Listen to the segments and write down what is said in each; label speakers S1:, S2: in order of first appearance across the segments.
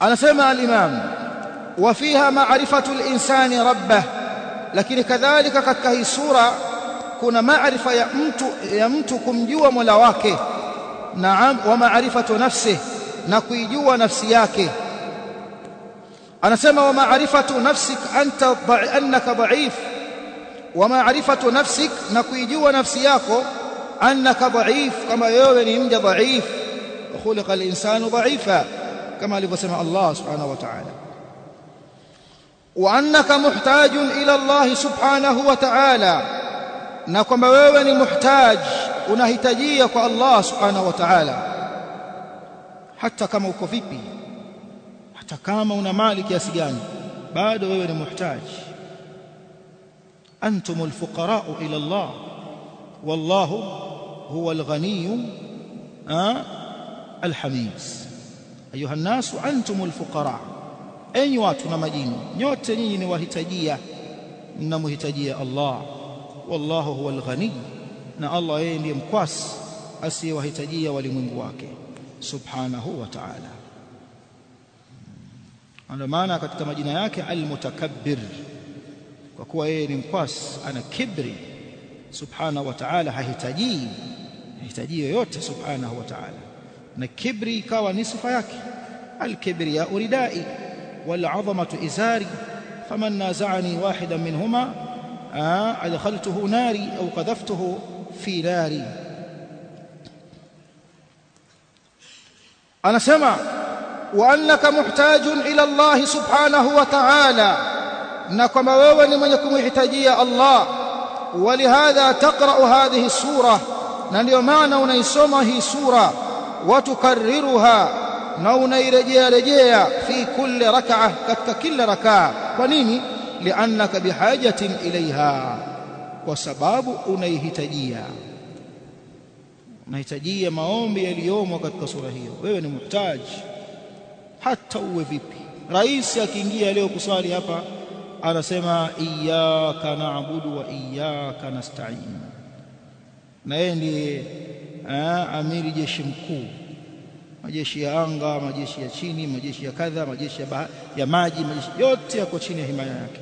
S1: anasema al-imam wa fiha ma'rifatu al-insani rabbah lakini kadhalika katika hii sura kuna maarifa ya mtu ya mtu kumjua Mola wake naam wa ma'rifatu nafsihi na kuijua nafsi yake anasema wa ma'rifatu nafsik anta annaka dha'if wa ma'rifatu nafsik na kuijua nafsi yako annaka dha'if kama wewe ni mja dha'if khuliqa al-insanu dha'ifa كما لبسم الله سبحانه وتعالى. وأنك محتاج إلى الله سبحانه وتعالى. نكم بويني محتاج ونهتجيك الله سبحانه وتعالى حتى كما وكفبي حتى كما ونمالك ياسجان بعد بويني محتاج أنتم الفقراء إلى الله والله هو الغني الحميد الحميد ayuha nasu antum fuqara. Enyi watu na majini nyote nyinyi ni wahitajia mnamhitajia Allah. Wallahu huwa al-ghaniy na Allah yeye ndiye mkwasi asiyewahitajia walimwengu wake. Subhanahu wa ta'ala. Ndio maana katika majina yake al-mutakabbir. Kwa kuwa yeye ni mkwasi ana kibri. Subhanahu wa ta'ala hahitaji hahitaji yoyote subhanahu wa ta'ala na kibri ikawa ni sifa yake al-kibriya uridai wal-'azamatu izari faman naza'ani wahidan minhuma adkhaltuhu nari au qadhaftuhu fi nari anasema wa annaka muhtajun ila Allah subhanahu wa ta'ala na kwamba wewe ni mwenye kumhitajia Allah walihadha taqra'u hadhihi sura na ndio maana unaisoma hii sura watukarriruha na unairejea rejea fi kulli rak'ah katika kila rakaa kwa nini? Liannaka bihajatin ilaiha kwa sababu unaihitajia. Unahitajia maombi yaliyomo katika sura hiyo. Wewe ni muhtaji. Hata uwe vipi. Rais akiingia leo kusali hapa anasema iyyaka na'budu wa iyyaka nasta'in. Na yeye ndiye amiri jeshi mkuu. Majeshi ya anga majeshi ya chini majeshi ya kadha majeshi ya, ya maji majeshi yote yako chini ya himaya yake.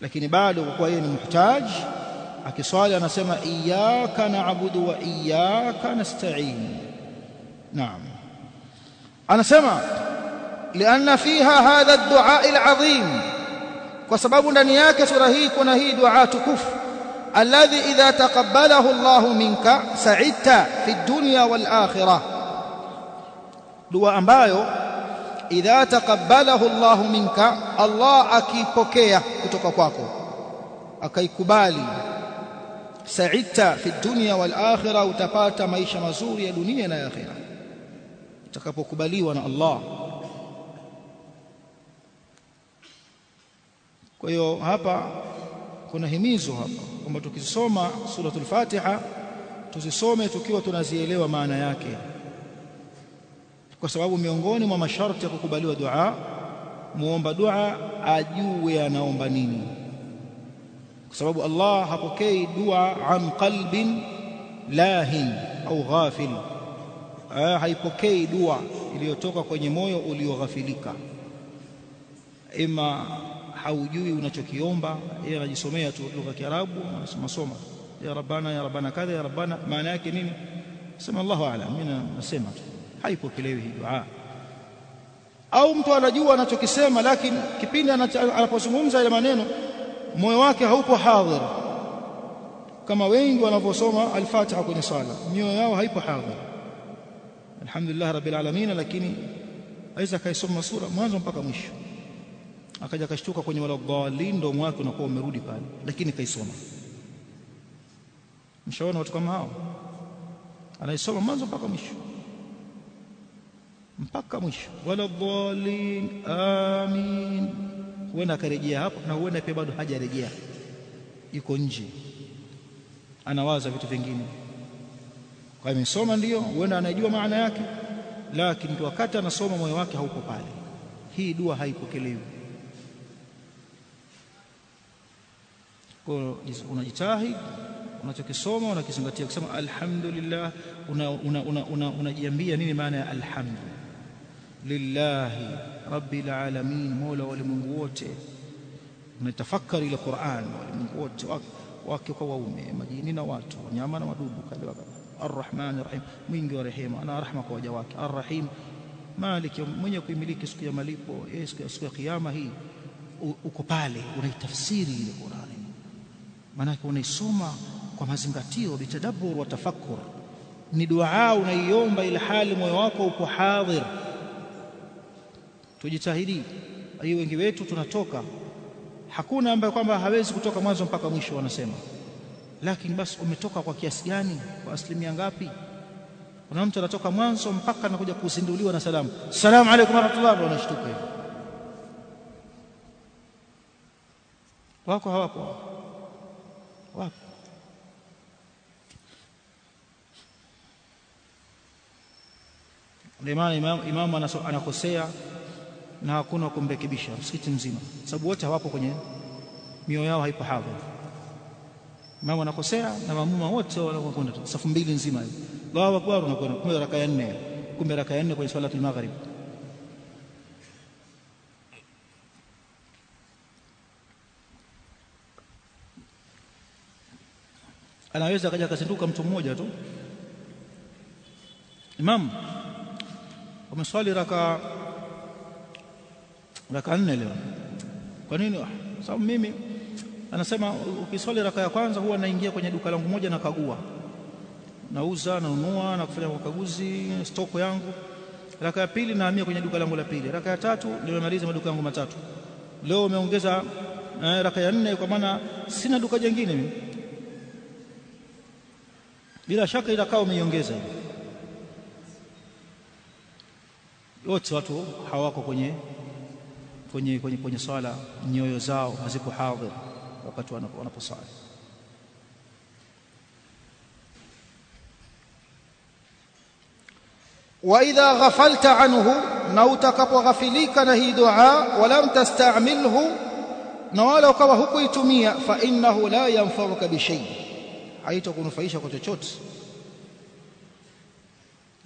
S1: Lakini bado kwa kuwa yeye ni muhtaji akiswali anasema iyyaka na'budu wa iyyaka nasta'in. Naam. Anasema lianna fiha hadha ad-du'a al-'azim. Kwa sababu ndani yake sura hii kuna hii dua tukufu alladhi idha taqabbalahu Allahu minka sa'idta fi dunya wal akhirah. Dua ambayo idha taqabbalahu Allahu minka Allah akipokea kutoka kwako. Akaikubali. Sa'idta fi dunya wal akhirah utapata maisha mazuri ya dunia na akhirah. Utakapokubaliwa na Allah. Kwa hiyo hapa kuna himizo hapa kwamba tukisoma suratul Fatiha tuzisome tukiwa tunazielewa maana yake. Kwa sababu miongoni mwa masharti ya kukubaliwa dua muomba dua ajue anaomba nini. Kwa sababu Allah hapokei dua an qalbin lahin au ghafil. Haipokei dua iliyotoka kwenye moyo ulioghafilika ima haujui unachokiomba yeye anajisomea tu lugha ya Kiarabu anasoma soma. Ya rabbana ya rabbana kadha ya rabbana maana yake nini? Sema Allahu a'lam mimi nasema tu. Haipokelewi hii dua. Au mtu anajua anachokisema lakini kipindi anapozungumza ile maneno moyo wake haupo hadhir. Kama wengi wanavyosoma al-Fatiha kwenye sala mioyo yao haipo hadhir. Alhamdulillah rabbil alamin lakini aweza kaisoma sura mwanzo mpaka mwisho akaja akashtuka kwenye wala dhalin ndio mwake unakuwa umerudi pale lakini kaisoma mshaona watu kama hao. Anaisoma mwanzo mpaka mwisho. Mpaka mwisho. Wala dhalin amin. Huenda akarejea hapo na huenda pia bado hajarejea. Yuko nje. Anawaza vitu vingine. Kwa hiyo amesoma ndio huenda anajua maana yake. Lakini wakati anasoma moyo wake haupo pale. Hii dua haipokelewi kwa unajitahidi unachokisoma unakizingatia kusema alhamdulillah. Unajiambia una, una, una, nini maana ya alhamdu lillahi rabbil alamin mola walimwengu wote. Unatafakari ile Qur'an walimwengu wote wake kwa waume majini na watu wanyama na wadudu kadhalika arrahman arrahim mwingi wa rehema ana rahma kwa waja wake. Arrahim maliki mwenye kuimiliki siku ya malipo siku ya kiyama hii uko pale unaitafsiri ile Qur'ani maana unaisoma kwa mazingatio bitadabbur wa tafakkur. Ni duaa unaiomba ila hali moyo wako uko hadhir. Tujitahidi hiyo wengi wetu tunatoka. Hakuna ambaye kwamba hawezi kutoka mwanzo mpaka mwisho wanasema. Lakini basi umetoka kwa kiasi gani? Kwa asilimia ngapi? Kuna mtu anatoka mwanzo mpaka anakuja kuzinduliwa na salamu. Salamu alaykum warahmatullahi wanashtuka hivyo wako hawapo maana imamu imam anakosea na hakuna kumrekebisha msikiti mzima. Sababu wote hawapo kwenye mioyo yao haipo hapo. imamu anakosea na mamuma wote wanakwenda safu mbili nzima hiyo Allahu akbar unakwenda. Kumbe raka ya nne. Kumbe raka ya nne kwenye swala al-maghrib anaweza kaja akazinduka mtu mmoja tu. Imam umeswali raka raka nne leo. Kwa nini? Sababu mimi anasema ukiswali raka ya kwanza huwa naingia kwenye duka langu moja na kagua. Nauza nanunua na kufanya ukaguzi stoko yangu. Raka ya pili naamia kwenye duka langu la pili. Raka ya tatu nimemaliza maduka yangu matatu. Leo umeongeza eh, raka ya nne kwa maana sina duka jingine mimi bila shaka itakaa umeiongeza hiyo wote watu hawako kwenye kwenye kwenye, kwenye swala nyoyo zao haziko hadhir wakati wanaposali.
S2: Wa idha ghafalta anhu na utakapoghafilika na hii dua walam tastamilhu na wala ukawa hukuitumia fa la yanfauka bishai haitakunufaisha kwa chochote.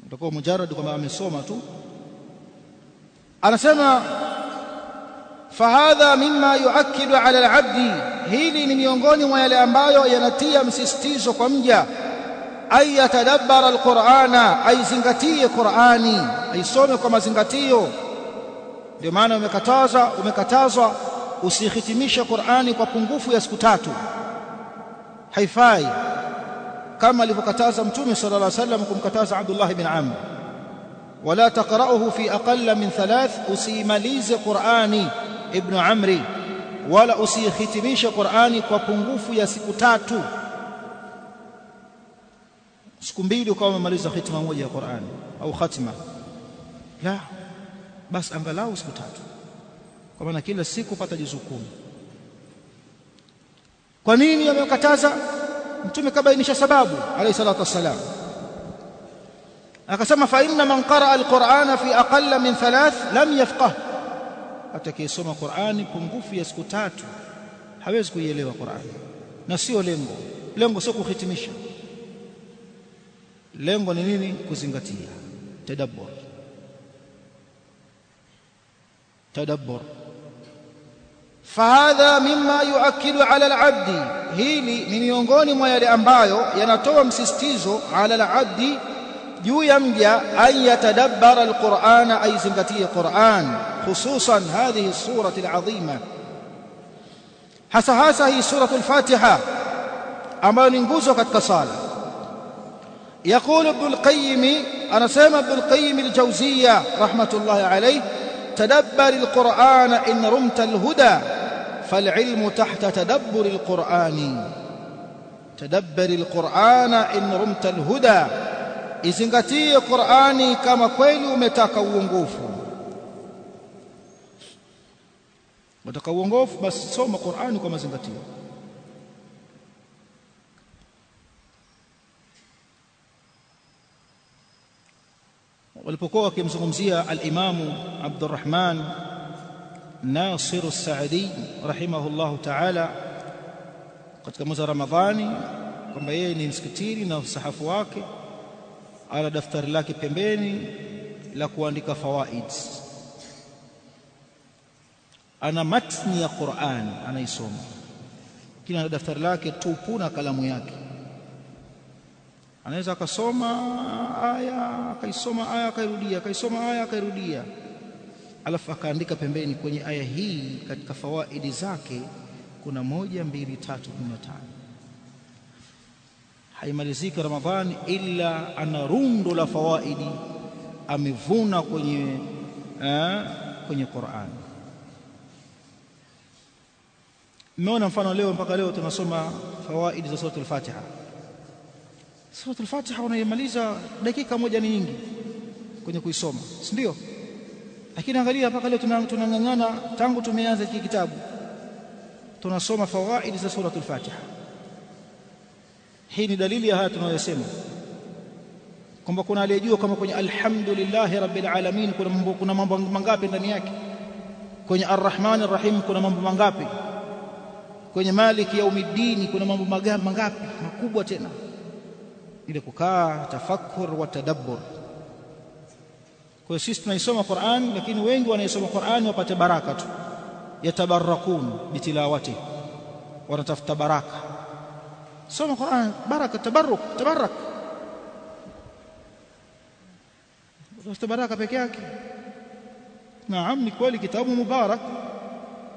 S2: Utakuwa mujarrad kwamba amesoma tu. Anasema fahadha mimma yuakkidu ala alabdi. Hili ni miongoni mwa yale ambayo yanatia msisitizo kwa mja. Ay yatadabbara alqur'ana aizingatie qur'ani aisome kwa mazingatio. Ndio maana umekataza umekatazwa usihitimishe qur'ani kwa pungufu ya siku tatu. Haifai kama alivyokataza mtume sallallahu alaihi wasallam kumkataza Abdullah ibn Amr. Wala taqra'uhu fi aqalla min thalath usimalize qur'ani ibn Amri wala usihitimishe qur'ani kwa pungufu ya siku tatu. Siku mbili ukawa umemaliza hitima moja ya Qur'ani au khatima. La basi angalau siku tatu. Kwa maana kila siku pata juzuu kumi. Kwa nini amekataza mtume kabainisha sababu alayhi salatu wassalam. Akasema fa inna man qaraa alqur'ana fi aqalla min thalath lam yafqah atakayesoma Qur'ani pungufu ya siku tatu hawezi kuielewa Qur'ani. Na sio lengo. Lengo sio kuhitimisha. Lengo ni nini? Kuzingatia. Tadabbur. Tadabbur فهذا مما يؤكد على العبد. هيلي من يونغوني ما يلي أمبايو ينطوى مسستيزو على العبد يو يمجي أن يتدبر القرآن أي زنكتي القرآن خصوصا هذه السورة العظيمة حسا حسا هي سورة الفاتحة أما ننبوزو قد يقول ابن القيم أنا سيما ابن القيم الجوزية رحمة الله عليه تدبر القرآن إن رمت الهدى فالعلم تحت تدبر القرآن تدبر القرآن إن رمت الهدى izingatie Qur'ani kama kweli umetaka uongofu unataka uongofu basi soma Qur'ani kwa mazingatio
S1: walipokuwa wakimzungumzia al-Imamu Abdurrahman Nasir as-Saadi rahimahullahu ta'ala katika mwezi wa Ramadhani kwamba yeye ni msikitini na usahafu wake ana daftari lake pembeni la kuandika fawaid. Ana matni ya Qur'an anaisoma. Kila daftari lake tupu na kalamu yake. Anaweza akasoma aya akaisoma aya akairudia akaisoma aya akairudia alafu akaandika pembeni kwenye aya hii katika fawaidi zake kuna moja mbili tatu kumi na tano haimaliziki Ramadhani ila ana rundo la fawaidi amevuna kwenye eh, kwenye Qur'an. Mmeona mfano leo mpaka leo tunasoma fawaidi za suratul Fatiha. Suratul Fatiha unaimaliza dakika moja ni nyingi kwenye kuisoma, si ndio? Lakini angalia mpaka leo tunang'ang'ana tangu tumeanza hiki kitabu. Tunasoma fawaid za suratul Fatiha. Hii ni dalili ya haya tunayosema. Kwamba kuna aliyejua kama kwenye alhamdulillahi rabbil alamin kuna mambo kuna mambo mangapi ndani yake. Kwenye arrahman arrahim kuna mambo mangapi. Kwenye maliki yaumiddini kuna mambo mangapi makubwa tena. Ile kukaa tafakkur wa tadabbur kwa hiyo sisi tunaisoma Qur'an lakini wengi wanaisoma Qur'an wapate baraka tu. Yatabarakun bitilawati. Wanatafuta baraka. Soma Qur'an baraka tabarruk tabarak tafuta baraka peke yake? Naam ni kweli kitabu mubarak.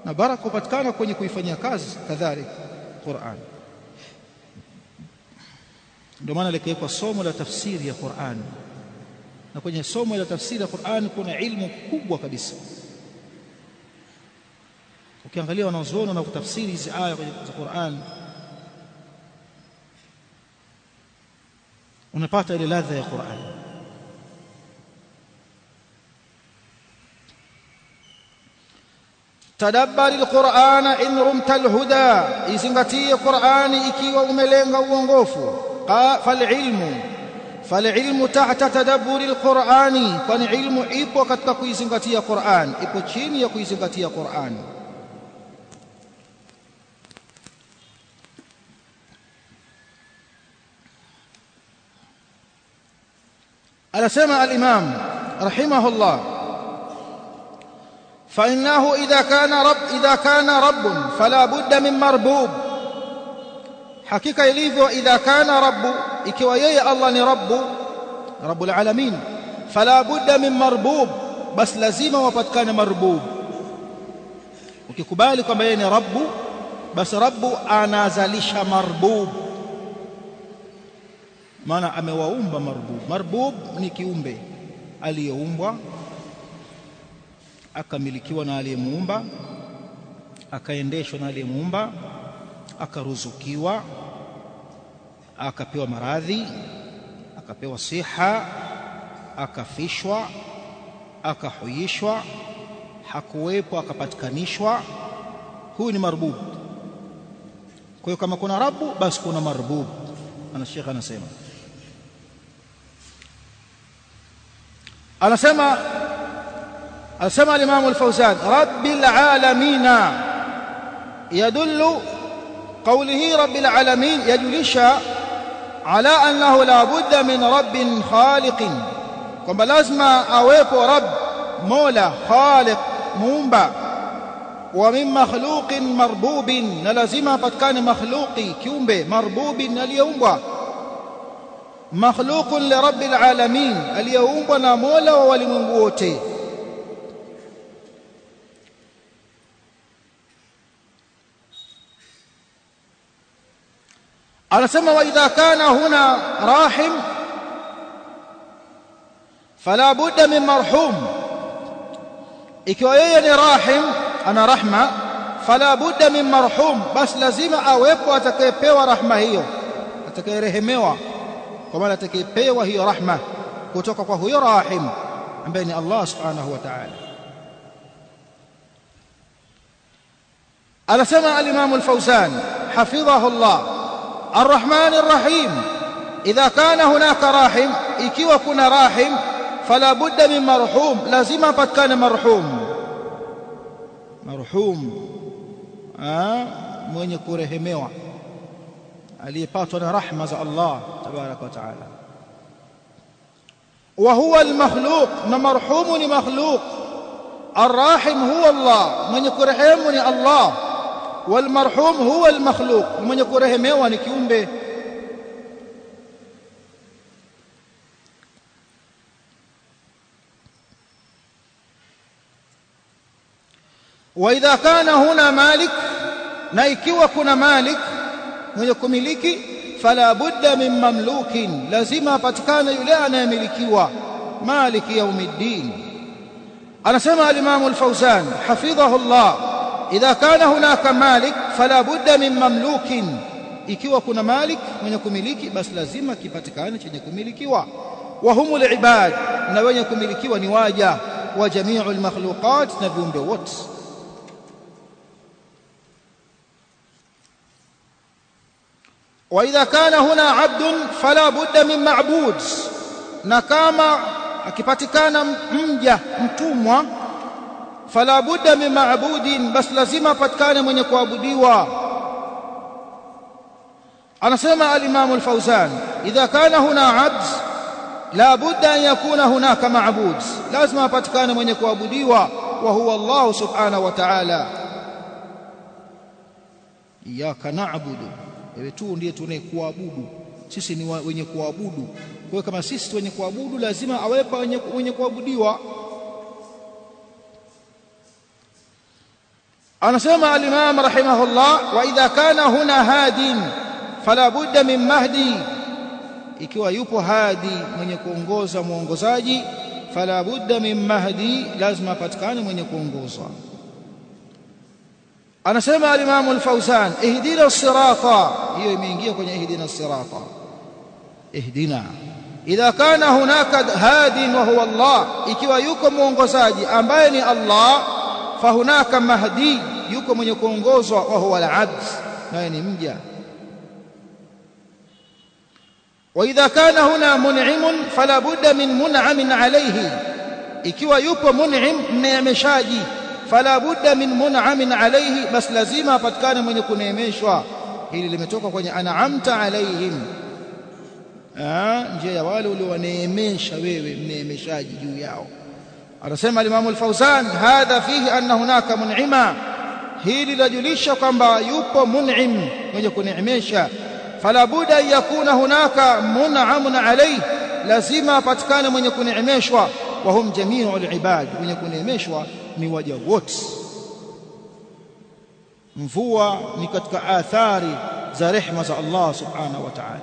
S1: Na baraka hupatikana kwenye kuifanyia kazi kadhalika Qur'an. Ndio maana likawekwa somo la tafsiri ya Qur'an na kwenye somo la tafsiri ya Qur'an kuna ilmu kubwa kabisa. Ukiangalia wanazuoni na kutafsiri hizi aya za Qur'an unapata ile ladha ya Qur'an.
S2: Tadabbari alqur'ana in rumta alhuda izingatie qur'ani ikiwa umelenga uongofu. Falilmu فالعلم تحت تدبر القرآن فان علم ايقو katika قرآن Qur'an ipo chini ya قرآن. Qur'an سماع الإمام رحمه الله فإنه إذا كان رب إذا كان رب فلا بد من مربوب. حقيقة إلى إذا كان رب ikiwa yeye Allah ni rabbu rabbul alamin fala budda min marbub bas lazima wapatikane marbub. Ukikubali kwamba yeye ni rabbu bas rabbu anazalisha marbub. Maana amewaumba marbub. Marbub ni kiumbe aliyeumbwa akamilikiwa na aliyemuumba akaendeshwa na aliyemuumba akaruzukiwa akapewa maradhi akapewa siha akafishwa akahuyishwa hakuwepo akapatikanishwa huyu ni marbub. Kwa hiyo kama kuna rabu basi kuna marbub ana shekhe anasema. Anasema anasema al-Imam al-Fawzan rabbil alamin yadullu qawlihi rabbil alamin yajulisha على أنه لا بد من رب خالق. كما لازم اوقف رب مولى خالق مومبا. ومن مخلوق مربوب لازم افكان مخلوقي كيومبه مربوب اليومبا مخلوق لرب العالمين اليومبا مولا والمنبوته أنسمى وإذا كان هنا راحم فلا بد من مرحوم. إكوايي راحم؟ أنا رحمة. فلا بد من مرحوم. بس لازم أوقف وتكيبي ورحمة هي. رحمة و كما تكيبي وهي رحمة. كتوقف وهي راحم. بين الله سبحانه وتعالى. أنسمى الإمام الفوزان حفظه الله. الرحمن الرحيم. إذا كان هناك راحم إكي وكنا راحم فلا بد من مرحوم. لازم قد كان مرحوم. مرحوم. آه؟ من يكون رحمه اللي باتنا رحمة الله تبارك وتعالى. وهو المخلوق. مرحوم لمخلوق الراحم هو الله. من يكون رحمه الله. والمرحوم هو المخلوق. من يكون رحمه ونكيوم به. وإذا كان هنا مالك نايكي وكنا مالك من يكون ملكي فلا بد من مملوك. لازم أبتكان يلعنا ملكي ومالك يوم الدين. أنا سمع الإمام الفوزان حفظه الله. idha kana hunaka malik fala budda min mamlukin ikiwa kuna malik mwenye kumiliki basi lazima kipatikane chenye kumilikiwa wa humul ibad na wenye kumilikiwa ni waja wa jami'ul makhluqat na viumbe wote واذا كان هنا عبد فلا بد من معبود na kama akipatikana mja mtumwa fala budda min ma'budin bas lazima apatikane mwenye kuabudiwa. Anasema al-imam al-fawzan idha kana huna abd la budda an yakuna hunaka ma'bud. Lazima apatikane mwenye kuabudiwa wa huwa Allah subhanahu wa ta'ala. Iyyaka na'budu wewe tu ndiye tunayekuabudu. Sisi ni wenye kuabudu. Kwa kama sisi wenye kuabudu lazima awepa wenye kuabudiwa anasema al-imam rahimahullah wa idha kana huna hadin fala budda min mahdi. Ikiwa yupo hadi mwenye kuongoza muongozaji fala budda min mahdi lazima patikane mwenye kuongoza. Anasema al-Imam ihdina as-sirata hiyo imeingia kwenye ihdina as-sirata ihdina. Idha kana hunaka hadin wa huwa Allah. Ikiwa yuko muongozaji ambaye ni Allah fahunaka mahdi yuko mwenye kuongozwa wa huwa al-abd naye ni mja. Wa idha kana huna mun'imun fala budda min mun'amin alayhi. Ikiwa yupo mun'im mneemeshaji fala budda min mun'amin alayhi bas lazima apatikane mwenye kuneemeshwa. Hili limetoka kwenye an'amta alayhim. Njia ya wale uliowaneemesha wewe mneemeshaji juu yao. Anasema al-Imam al-Fawzan hadha fihi anna hunaka mun'ima hili linajulisha kwamba yupo mun'im mwenye kuneemesha fala budda an yakuna hunaka mun'amun alayhi lazima apatikane mwenye kuneemeshwa wa hum jami'ul ibad mwenye kuneemeshwa ni waja wote. Mvua ni katika athari za rehma za Allah subhanahu wa ta'ala.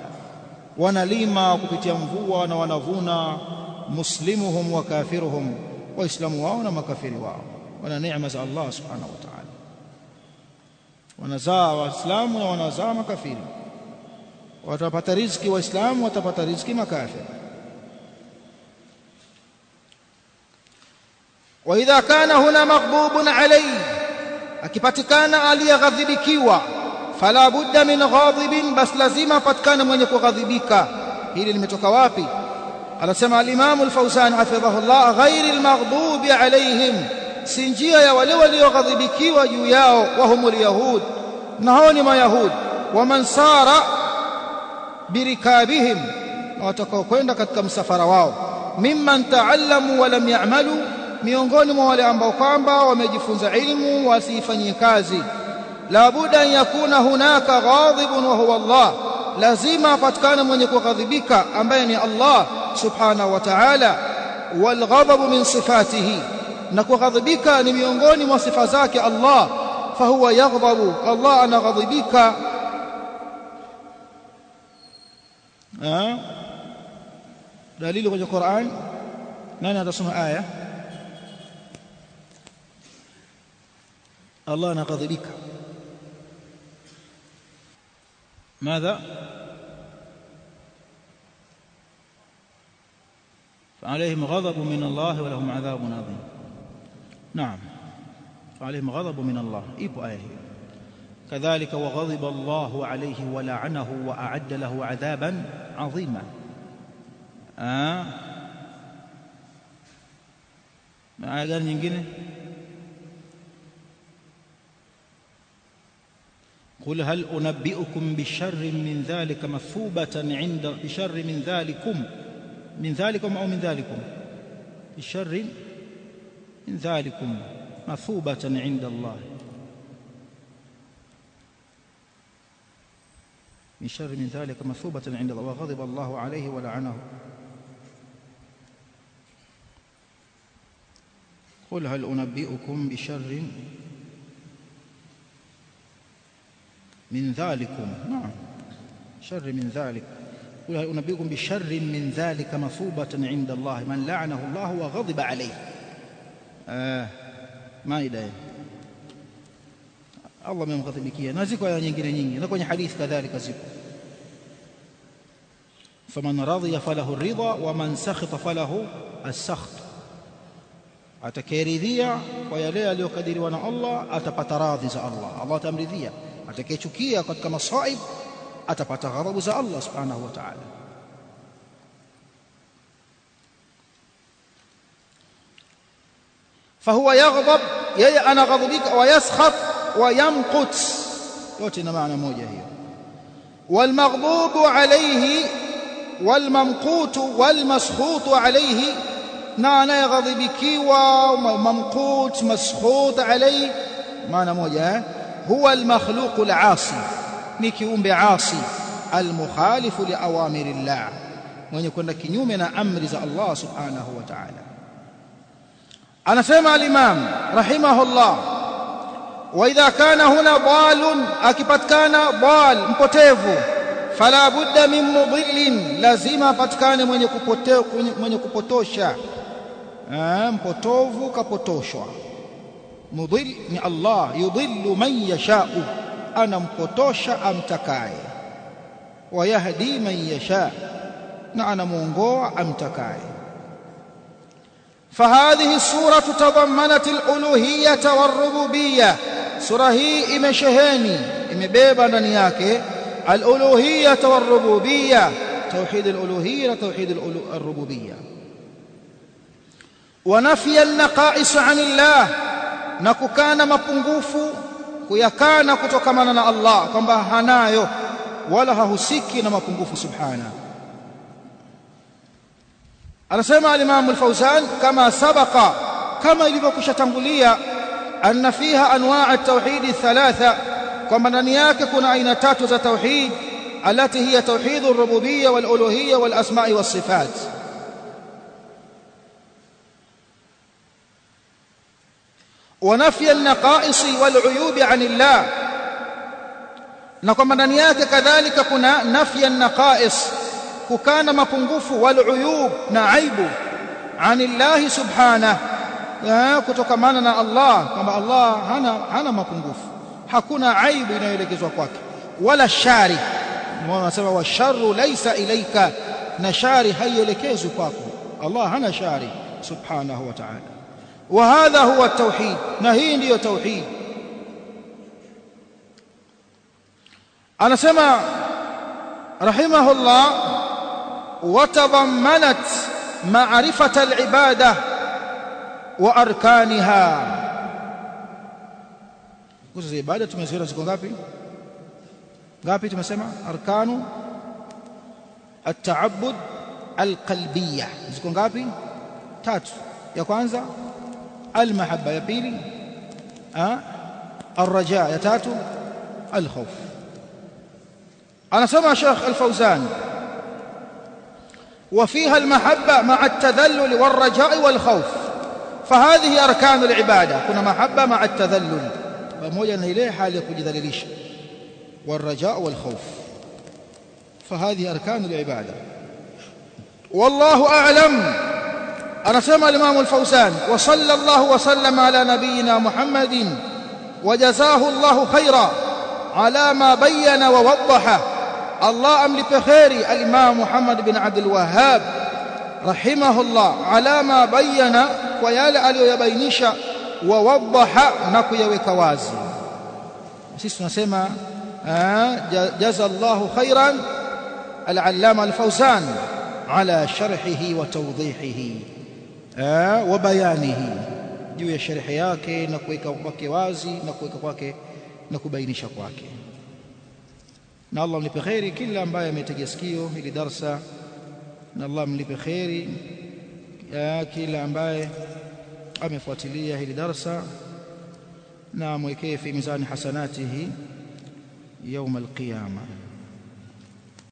S2: Wanalima kupitia mvua na wanavuna muslimuhum wa kafiruhum waislamu wao na makafiri wao. Wana neema za Allah subhanahu wa ta'ala wanazaa waislamu na wanazaa makafiri watapata riziki waislamu watapata riziki makafiri واذا كان هنا مغضوب عليه akipatikana aliyeghadhibikiwa fala budda min ghadibin bas lazima patikane mwenye kughadhibika hili limetoka wapi anasema al-Imam al-Fawzan hafidhahullah ghairi al-maghdubi alaihim si njia ya wale walioghadhibikiwa juu yao wahumul yahud na hao ni mayahud. Wa man sara birikabihim watakao kwenda katika msafara wao. Mimman taallamu wa lam ya'malu miongoni mwa wale ambao kwamba wamejifunza ilmu wasifanyie kazi. Labuda an yakuna hunaka ghadhibun wa huwa Allah. Lazima apatikane mwenye kughadhibika ambaye ni Allah subhanahu wa ta'ala. Ghadabu min sifatihi na kughadhibika ni miongoni mwa sifa zake Allah fahuwa yaghdabu Allah anaghadhibika dalili kwenye Qur'an nani atasoma aya الله نغضبك ماذا فعليهم غضب من الله ولهم عذاب عظيم نعم. عليهم غضب من الله. ايبو آية, آية كذلك وغضب الله عليه ولعنه وأعد له عذابا عظيما. آه؟ ما قال نجينه قل هل أنبئكم بشر من ذلك مثوبة عند بشر من ذلكم؟
S1: من ذلكم أو من ذلكم؟ بشر min dhalikum mathubatan inda Allah من شر من ذلك مثوبة عند الله. وغضب الله عليه ولعنه. قل هل أنبئكم بشر؟ من ذلكم. نعم. شر من ذلك. قل هل أنبئكم بشر من ذلك مثوبة عند الله؟ من لعنه الله وغضب عليه. آه ما إليه Allah amemghadhibikia na ziko aya nyingine nyingi na kwenye hadithi kadhalika ziko faman radhiya falahu ridha wa man sakhita falahu as-sakht atakayeridhia kwa yale aliyokadiriwa na Allah atapata radhi za Allah Allah atamridhia atakayechukia katika masaib atapata ghadhabu za Allah subhanahu wa ta'ala فهو يغضب يي أنا غضبك ويسخط ويمقت. يوتي معنى موجة هي. والمغضوب عليه والممقوت والمسخوط عليه معنى غضبك وممقوت مسخوط عليه. معنى موجة هو المخلوق العاصي. نكيوم بعاصي. المخالف لأوامر الله. وأن يكون لك يومنا أمر الله سبحانه وتعالى. Anasema al-imam rahimahullah wa idha kana huna dalun akipatikana dal mpotevu fala budda min mudillin lazima apatikane mwenye kupotea mwenye kupotosha. Mpotovu kapotoshwa. Mudhill ni Allah yudhillu man yasha'u anampotosha amtakaye. Wayahdi man yasha na anamuongoa amtakaye فهذه السورة تضمنت الألوهية والربوبية سورة هي إمشهاني إمبيبا نياكي الألوهية والربوبية توحيد الألوهية وتوحيد الربوبية ونفي النقائص عن الله نكوكان mapungufu kuyakana kutokamana na Allah kwamba hanayo wala hahusiki na mapungufu subhana anasema al-Imam al-Fawzan kama sabaqa kama ilivyokushatangulia anna fiha anwa' at-tauhid thalatha kwamba ndani yake kuna aina tatu za tauhid alati hiya tauhid ar-rububiyyah wal-uluhiyyah wal-asma' was-sifat ونفي النقائص والعيوب عن الله na kwamba ndani yake kadhalika kuna nafya an-naqais kukana mapungufu wal uyub na aibu anillahi subhana kutokamana na Allah kwamba Allah hana, hana mapungufu. Hakuna aibu inayoelekezwa kwake. Wala shari. Wanasema wa sharru laisa ilaika na shari haielekezwi kwako. Allah hana shari subhanahu wa ta'ala. Wa hadha huwa tauhid na hii ndiyo tauhid anasema rahimahullah وتضمنت معرفة العبادة وأركانها. قصة عبادة تمسيرها سكون غابي؟ غابي تمسيما أركان التعبد القلبية. سكون غابي؟ تاتو. يا كوانزا؟ المحبة. يا بيلي؟ الرجاء. يا تاتو؟ الخوف. أنا سمع شيخ الفوزان وفيها المحبة مع التذلل والرجاء والخوف. فهذه أركان العبادة. كنا محبة مع التذلل. pamoja أنه ile hali ya kujidhalilisha والرجاء والخوف. فهذه أركان العبادة. والله أعلم. أنسمى الإمام الفوسان وصلى الله وسلم على نبينا محمد. وجزاه الله خيرا على ما بين ووضح. Allah amlipe khairi al-Imam Muhammad bin Abdul Wahhab rahimahullah ala ma bayyana kwa yale aliyoyabainisha wa waddaha na kuyaweka wazi. Sisi tunasema jazallahu khairan al-Allama al-Fawzan ala sharhihi wa tawdihihi wa bayanihi. Juu ya sharhi yake na kuweka kwake wazi na kuweka kwake na kubainisha kwake na Allah mlipe kheri kila ambaye ametega sikio ili darsa, na Allah mlipe kheri kila ambaye amefuatilia hili darsa, na mwekee fi mizani hasanatihi yauma alqiyama.